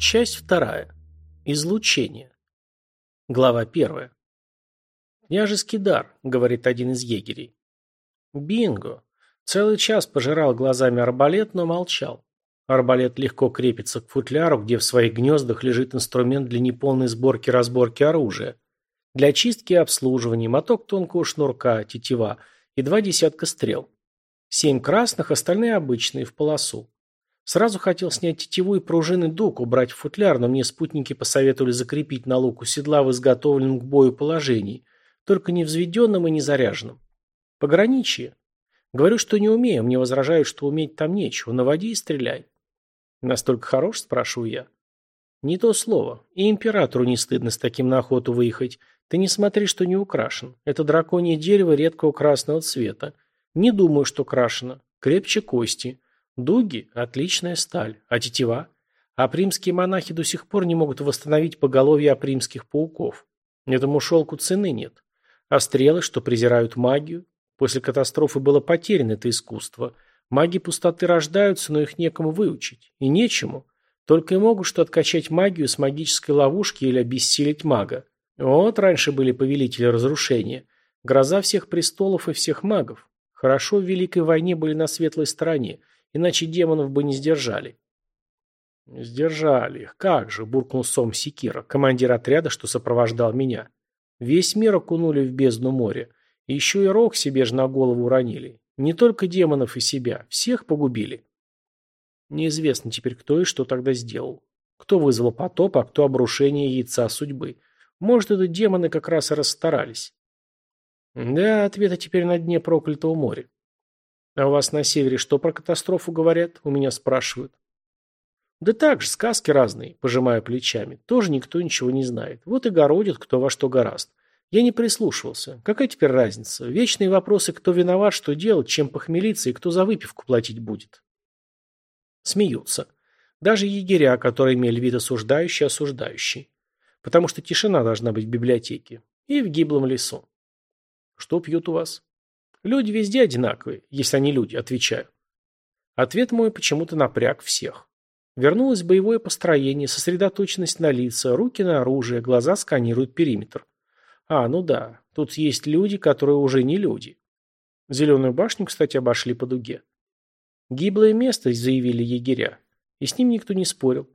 Часть вторая. Излучение. Глава первая. «Княжеский дар», — говорит один из егерей. «Бинго!» Целый час пожирал глазами арбалет, но молчал. Арбалет легко крепится к футляру, где в своих гнездах лежит инструмент для неполной сборки-разборки оружия. Для чистки и обслуживания, моток тонкого шнурка, тетива и два десятка стрел. Семь красных, остальные обычные, в полосу. Сразу хотел снять тетиву и пружины дуг, убрать в футляр, но мне спутники посоветовали закрепить на луку седла в изготовленном к бою положении, только не взведенном и не заряженном. Пограничье. Говорю, что не умею, мне возражают, что уметь там нечего, наводи и стреляй. Настолько хорош, спрашиваю я. Не то слово. И императору не стыдно с таким на охоту выехать. Ты не смотри, что не украшен. Это драконье дерево редкого красного цвета. Не думаю, что крашено. Крепче кости. Дуги – отличная сталь. А тетива? А примские монахи до сих пор не могут восстановить поголовье апримских пауков. Этому шелку цены нет. А стрелы, что презирают магию? После катастрофы было потеряно это искусство. Маги пустоты рождаются, но их некому выучить. И нечему. Только и могут что откачать магию с магической ловушки или обессилить мага. Вот раньше были повелители разрушения. Гроза всех престолов и всех магов. Хорошо в Великой войне были на светлой стороне, иначе демонов бы не сдержали. «Сдержали их. Как же!» – буркнул Сом Секира, командир отряда, что сопровождал меня. Весь мир окунули в бездну моря. Еще и рог себе же на голову уронили. Не только демонов и себя. Всех погубили. Неизвестно теперь, кто и что тогда сделал. Кто вызвал потоп, а кто обрушение яйца судьбы. Может, это демоны как раз и расстарались. Да, ответы теперь на дне проклятого моря. А у вас на севере что про катастрофу говорят? У меня спрашивают. Да так же, сказки разные, пожимая плечами. Тоже никто ничего не знает. Вот и городит, кто во что гораст. Я не прислушивался. Какая теперь разница? Вечные вопросы, кто виноват, что делать, чем похмелиться и кто за выпивку платить будет. Смеются. Даже егеря, которые имели вид осуждающий, осуждающий. Потому что тишина должна быть в библиотеке. И в гиблом лесу. Что пьют у вас? Люди везде одинаковые, если они люди, отвечаю. Ответ мой почему-то напряг всех. Вернулось боевое построение, сосредоточенность на лица, руки на оружие, глаза сканируют периметр. А, ну да, тут есть люди, которые уже не люди. Зеленую башню, кстати, обошли по дуге. Гиблое место, заявили егеря. И с ним никто не спорил.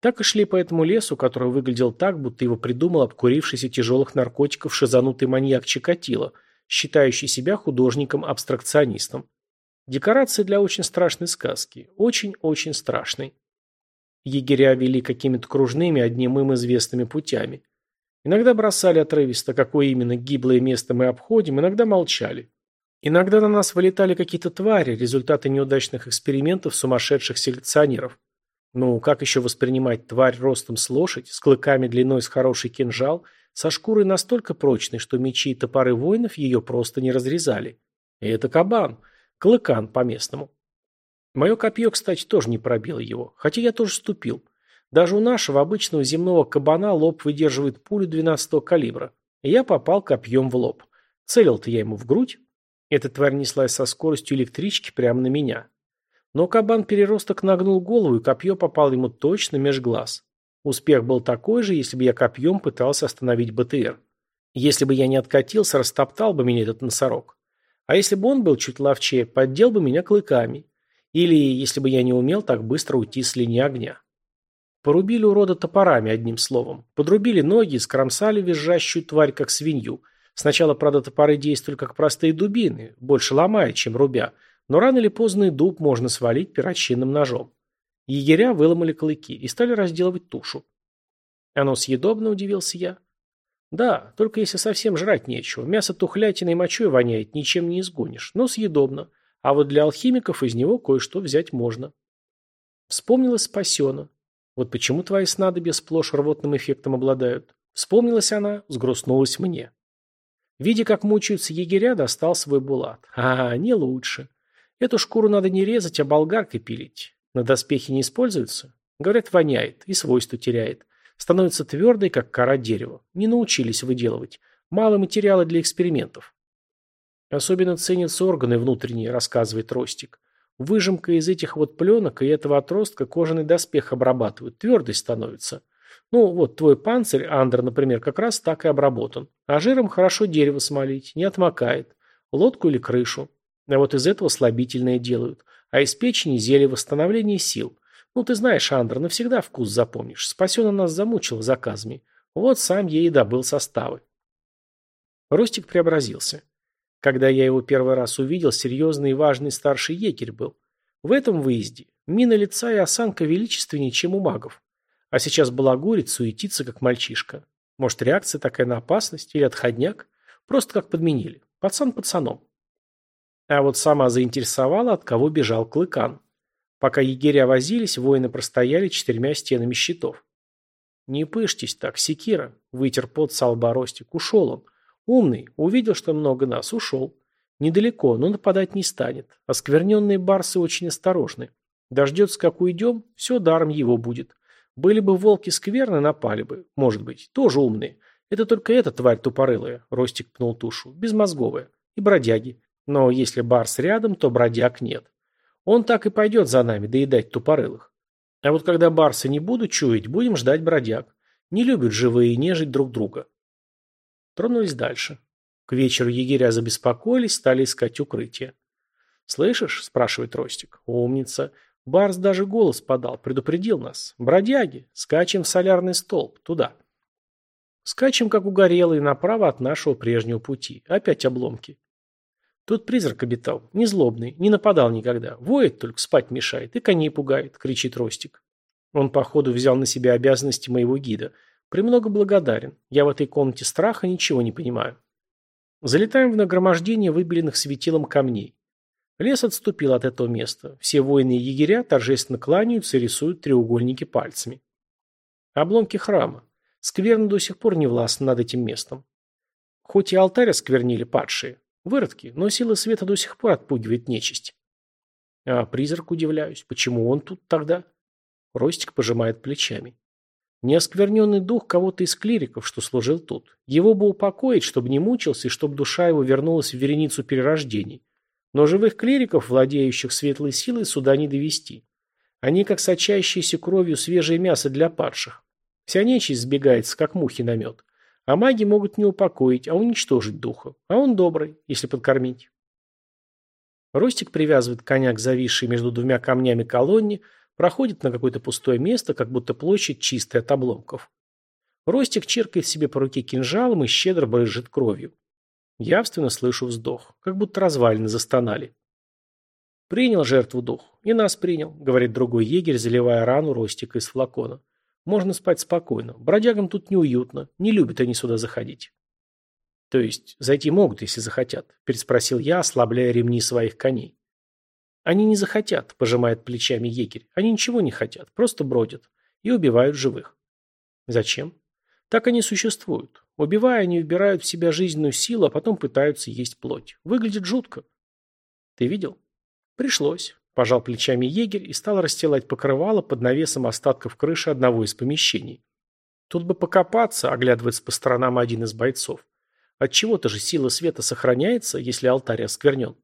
Так и шли по этому лесу, который выглядел так, будто его придумал обкурившийся тяжелых наркотиков шизанутый маньяк Чикатило – считающий себя художником-абстракционистом. Декорации для очень страшной сказки. Очень-очень страшной. Егеря вели какими-то кружными, одним им известными путями. Иногда бросали отрывисто, какое именно гиблое место мы обходим, иногда молчали. Иногда на нас вылетали какие-то твари, результаты неудачных экспериментов сумасшедших селекционеров. Ну, как еще воспринимать тварь ростом с лошадь, с клыками длиной с хороший кинжал – со шкурой настолько прочной, что мечи и топоры воинов ее просто не разрезали. И это кабан. Клыкан по-местному. Мое копье, кстати, тоже не пробило его, хотя я тоже ступил. Даже у нашего обычного земного кабана лоб выдерживает пулю 12-го калибра. И я попал копьем в лоб. Целил-то я ему в грудь. Эта тварь неслась со скоростью электрички прямо на меня. Но кабан-переросток нагнул голову, и копье попало ему точно меж глаз. Успех был такой же, если бы я копьем пытался остановить БТР. Если бы я не откатился, растоптал бы меня этот носорог. А если бы он был чуть ловчее, поддел бы меня клыками. Или, если бы я не умел так быстро уйти с линии огня. Порубили урода топорами, одним словом. Подрубили ноги и скромсали визжащую тварь, как свинью. Сначала, правда, топоры действовали как простые дубины, больше ломая, чем рубя. Но рано или поздно и дуб можно свалить перочинным ножом. Егеря выломали клыки и стали разделывать тушу. Оно съедобно, удивился я. Да, только если совсем жрать нечего. Мясо тухлятиной мочой воняет, ничем не изгонишь, но съедобно. А вот для алхимиков из него кое-что взять можно. Вспомнилась спасена. Вот почему твои снадобья сплошь рвотным эффектом обладают. Вспомнилась она, сгрустнулась мне. Видя, как мучаются егеря, достал свой булат. А, не лучше. Эту шкуру надо не резать, а болгаркой пилить. На доспехи не используются? Говорят, воняет и свойства теряет. Становится твердой, как кора дерева. Не научились выделывать. Мало материала для экспериментов. Особенно ценятся органы внутренние, рассказывает Ростик. Выжимка из этих вот пленок и этого отростка кожаный доспех обрабатывают, твердый становится. Ну, вот твой панцирь, Андер, например, как раз так и обработан. А жиром хорошо дерево смолить, не отмокает. Лодку или крышу. А вот из этого слабительное делают. А из печени зелье восстановления сил. Ну, ты знаешь, Андер, навсегда вкус запомнишь. Спасена нас замучил заказами. Вот сам ей и добыл составы. Ростик преобразился. Когда я его первый раз увидел, серьезный и важный старший егерь был. В этом выезде мина лица и осанка величественнее, чем у магов. А сейчас балагурит, суетится, как мальчишка. Может, реакция такая на опасность или отходняк? Просто как подменили. Пацан пацаном. А вот сама заинтересовала, от кого бежал Клыкан. Пока егеря возились, воины простояли четырьмя стенами щитов. «Не пышьтесь так, секира», — вытер пот с лба. «Ушел он. Умный, увидел, что много нас, ушел. Недалеко, но нападать не станет. Оскверненные барсы очень осторожны. Дождется, как уйдем, все даром его будет. Были бы волки скверны, напали бы. Может быть. Тоже умные. Это только эта тварь тупорылая, Ростик пнул тушу, безмозговая. И бродяги. Но если Барс рядом, то бродяг нет. Он так и пойдет за нами доедать тупорылых. А вот когда Барса не буду чуять, будем ждать бродяг. Не любят живые нежить друг друга. Тронулись дальше. К вечеру егеря забеспокоились, стали искать укрытие. «Слышишь?» – спрашивает Ростик. «Умница. Барс даже голос подал, предупредил нас. Бродяги, скачем в солярный столб, туда. Скачем, как угорелые, направо от нашего прежнего пути. Опять обломки. Тут призрак обитал, не злобный, не нападал никогда. Воет, только спать мешает и коней пугает, кричит Ростик. Он, походу, взял на себя обязанности моего гида. Премного благодарен. Я в этой комнате страха ничего не понимаю. Залетаем в нагромождение выбеленных светилом камней. Лес отступил от этого места. Все воины и егеря торжественно кланяются и рисуют треугольники пальцами. Обломки храма. Скверно до сих пор не властны над этим местом. Хоть и алтарь осквернили падшие. Выродки, но сила света до сих пор отпугивает нечисть. А призрак удивляюсь. Почему он тут тогда? Ростик пожимает плечами. Неоскверненный дух кого-то из клириков, что служил тут. Его бы упокоить, чтобы не мучился и чтобы душа его вернулась в вереницу перерождений. Но живых клириков, владеющих светлой силой, сюда не довести. Они как сочащиеся кровью свежее мясо для падших. Вся нечисть сбегается, как мухи на мед. А маги могут не упокоить, а уничтожить духа. А он добрый, если подкормить. Ростик привязывает коня к зависшей между двумя камнями колонне, проходит на какое-то пустое место, как будто площадь чистая от обломков. Ростик чиркает себе по руке кинжалом и щедро брызжет кровью. Явственно слышу вздох, как будто развалины застонали. «Принял жертву дух. И нас принял», — говорит другой егерь, заливая рану Ростика из флакона. «Можно спать спокойно. Бродягам тут неуютно. Не любят они сюда заходить». «То есть зайти могут, если захотят?» – переспросил я, ослабляя ремни своих коней. «Они не захотят», – пожимает плечами егерь. «Они ничего не хотят, просто бродят. И убивают живых». «Зачем?» «Так они существуют. Убивая, они вбирают в себя жизненную силу, а потом пытаются есть плоть. Выглядит жутко. Ты видел? Пришлось. Пожал плечами егерь и стал расстилать покрывало под навесом остатков крыши одного из помещений. Тут бы покопаться, оглядывается по сторонам один из бойцов. Отчего-то же сила света сохраняется, если алтарь осквернен.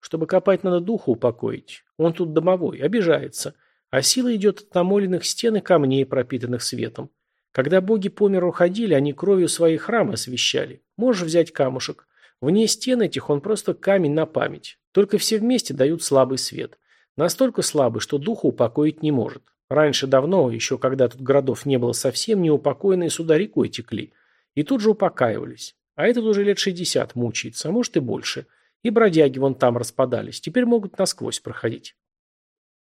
Чтобы копать, надо духа упокоить. Он тут домовой, обижается. А сила идет от намоленных стен и камней, пропитанных светом. Когда боги по миру ходили, они кровью свои храмы освещали. Можешь взять камушек. Вне стен этих он просто камень на память. Только все вместе дают слабый свет. Настолько слабый, что духа упокоить не может. Раньше давно, еще когда тут городов не было совсем, неупокоенные сюда рекой текли. И тут же упокаивались. А этот уже лет шестьдесят мучается, а может и больше. И бродяги вон там распадались. Теперь могут насквозь проходить.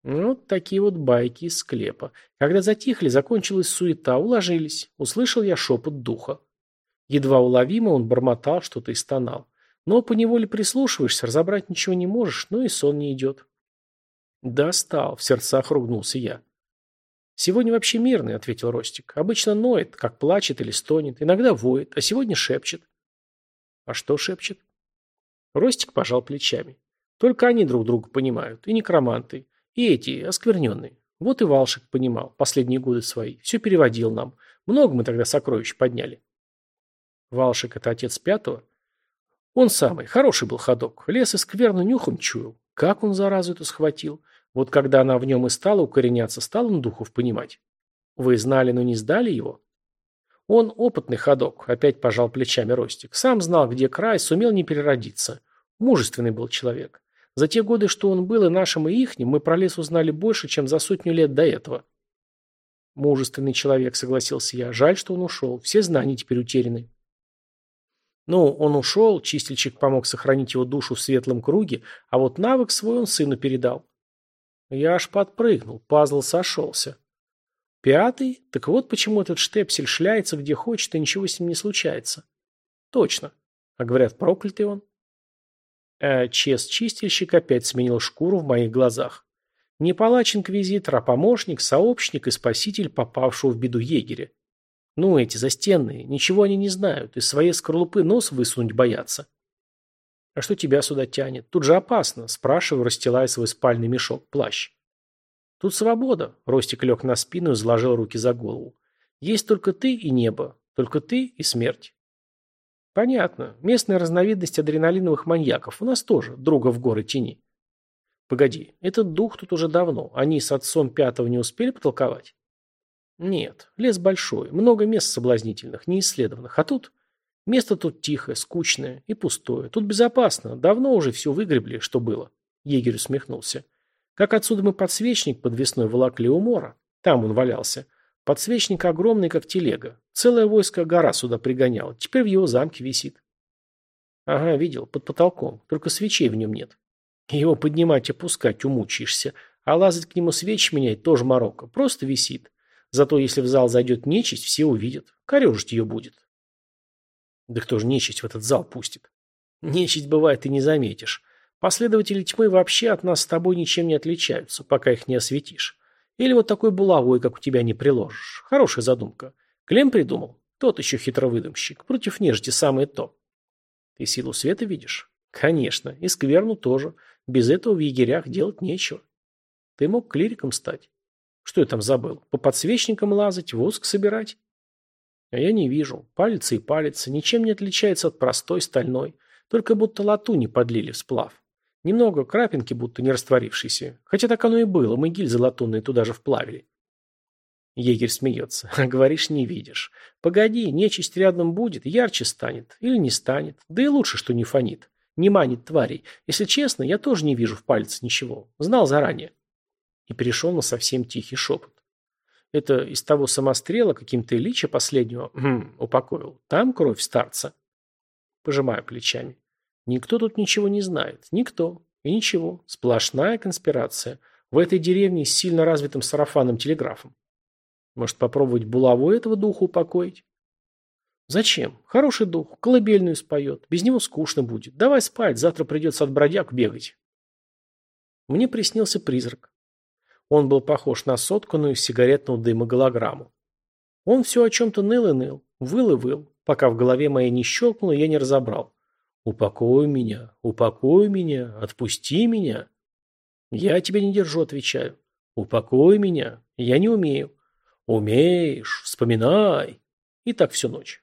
Вот такие вот байки из склепа. Когда затихли, закончилась суета, уложились. Услышал я шепот духа. Едва уловимо он бормотал что-то и стонал. Но поневоле прислушиваешься, разобрать ничего не можешь, но и сон не идет. «Достал», — в сердцах ругнулся я. «Сегодня вообще мирный», — ответил Ростик. «Обычно ноет, как плачет или стонет, иногда воет, а сегодня шепчет». «А что шепчет?» Ростик пожал плечами. «Только они друг друга понимают, и некроманты. И эти, оскверненные. Вот и Валшик понимал, последние годы свои. Все переводил нам. Много мы тогда сокровищ подняли. Валшик – это отец пятого? Он самый. Хороший был ходок. Лес и скверну нюхом чуял. Как он заразу эту схватил? Вот когда она в нем и стала укореняться, стал он духов понимать. Вы знали, но не сдали его? Он опытный ходок, опять пожал плечами Ростик. Сам знал, где край, сумел не переродиться. Мужественный был человек. За те годы, что он был и нашим, и ихним, мы про лес узнали больше, чем за сотню лет до этого. Мужественный человек, согласился я. Жаль, что он ушел. Все знания теперь утеряны. Ну, он ушел, чистильщик помог сохранить его душу в светлом круге, а вот навык свой он сыну передал. Я аж подпрыгнул, пазл сошелся. Пятый? Так вот почему этот штепсель шляется где хочет, и ничего с ним не случается. Точно. А говорят, проклятый он. А чес-чистильщик опять сменил шкуру в моих глазах. Не палач-инквизитор, а помощник, сообщник и спаситель попавшего в беду егеря. Ну, эти застенные, ничего они не знают, из своей скорлупы нос высунуть боятся. А что тебя сюда тянет? Тут же опасно, спрашиваю, расстилая свой спальный мешок, плащ. Тут свобода, Ростик лег на спину и заложил руки за голову. Есть только ты и небо, только ты и смерть. Понятно, местная разновидность адреналиновых маньяков, у нас тоже, друга в горы тени. Погоди, этот дух тут уже давно, они с отцом пятого не успели потолковать? Нет, лес большой, много мест соблазнительных, неисследованных. А тут... Место тут тихое, скучное и пустое. Тут безопасно. Давно уже все выгребли, что было. Егерь усмехнулся. Как отсюда мы подсвечник подвесной волокли у мора. Там он валялся. Подсвечник огромный, как телега. Целое войско гора сюда пригоняло. Теперь в его замке висит. Ага, видел, под потолком. Только свечей в нем нет. Его поднимать и опускать умучаешься. А лазать к нему свечи менять тоже морока. Просто висит. Зато если в зал зайдет нечисть, все увидят. Корежить ее будет. Да кто же нечисть в этот зал пустит? Нечисть бывает и не заметишь. Последователи тьмы вообще от нас с тобой ничем не отличаются, пока их не осветишь. Или вот такой булавой, как у тебя, не приложишь. Хорошая задумка. Клем придумал? Тот еще хитровыдумщик. Против нежити самое то. Ты силу света видишь? Конечно. И скверну тоже. Без этого в егерях делать нечего. Ты мог клириком стать. Что я там забыл? По подсвечникам лазать, воск собирать? А я не вижу. Палец и палец. Ничем не отличается от простой стальной. Только будто латуни подлили в сплав. Немного крапинки, будто не растворившейся. Хотя так оно и было. Мы гильзы латунные туда же вплавили. Егерь смеется. Говоришь, не видишь. Погоди, нечисть рядом будет, ярче станет. Или не станет. Да и лучше, что не фонит. Не манит тварей. Если честно, я тоже не вижу в пальце ничего. Знал заранее и перешел на совсем тихий шепот. Это из того самострела, каким то Ильича последнего хм, упокоил. Там кровь старца. Пожимаю плечами. Никто тут ничего не знает. Никто. И ничего. Сплошная конспирация. В этой деревне с сильно развитым сарафанным телеграфом. Может, попробовать булаву этого духа упокоить? Зачем? Хороший дух. Колыбельную споет. Без него скучно будет. Давай спать. Завтра придется от бродяг бегать. Мне приснился призрак. Он был похож на сотканную из сигаретного дыма голограмму. Он все о чем-то ныл и ныл, выл и выл, пока в голове моей не щелкнуло, я не разобрал. «Упокой меня, упокой меня, отпусти меня». «Я тебя не держу», — отвечаю. «Упокой меня, я не умею». «Умеешь, вспоминай». И так всю ночь.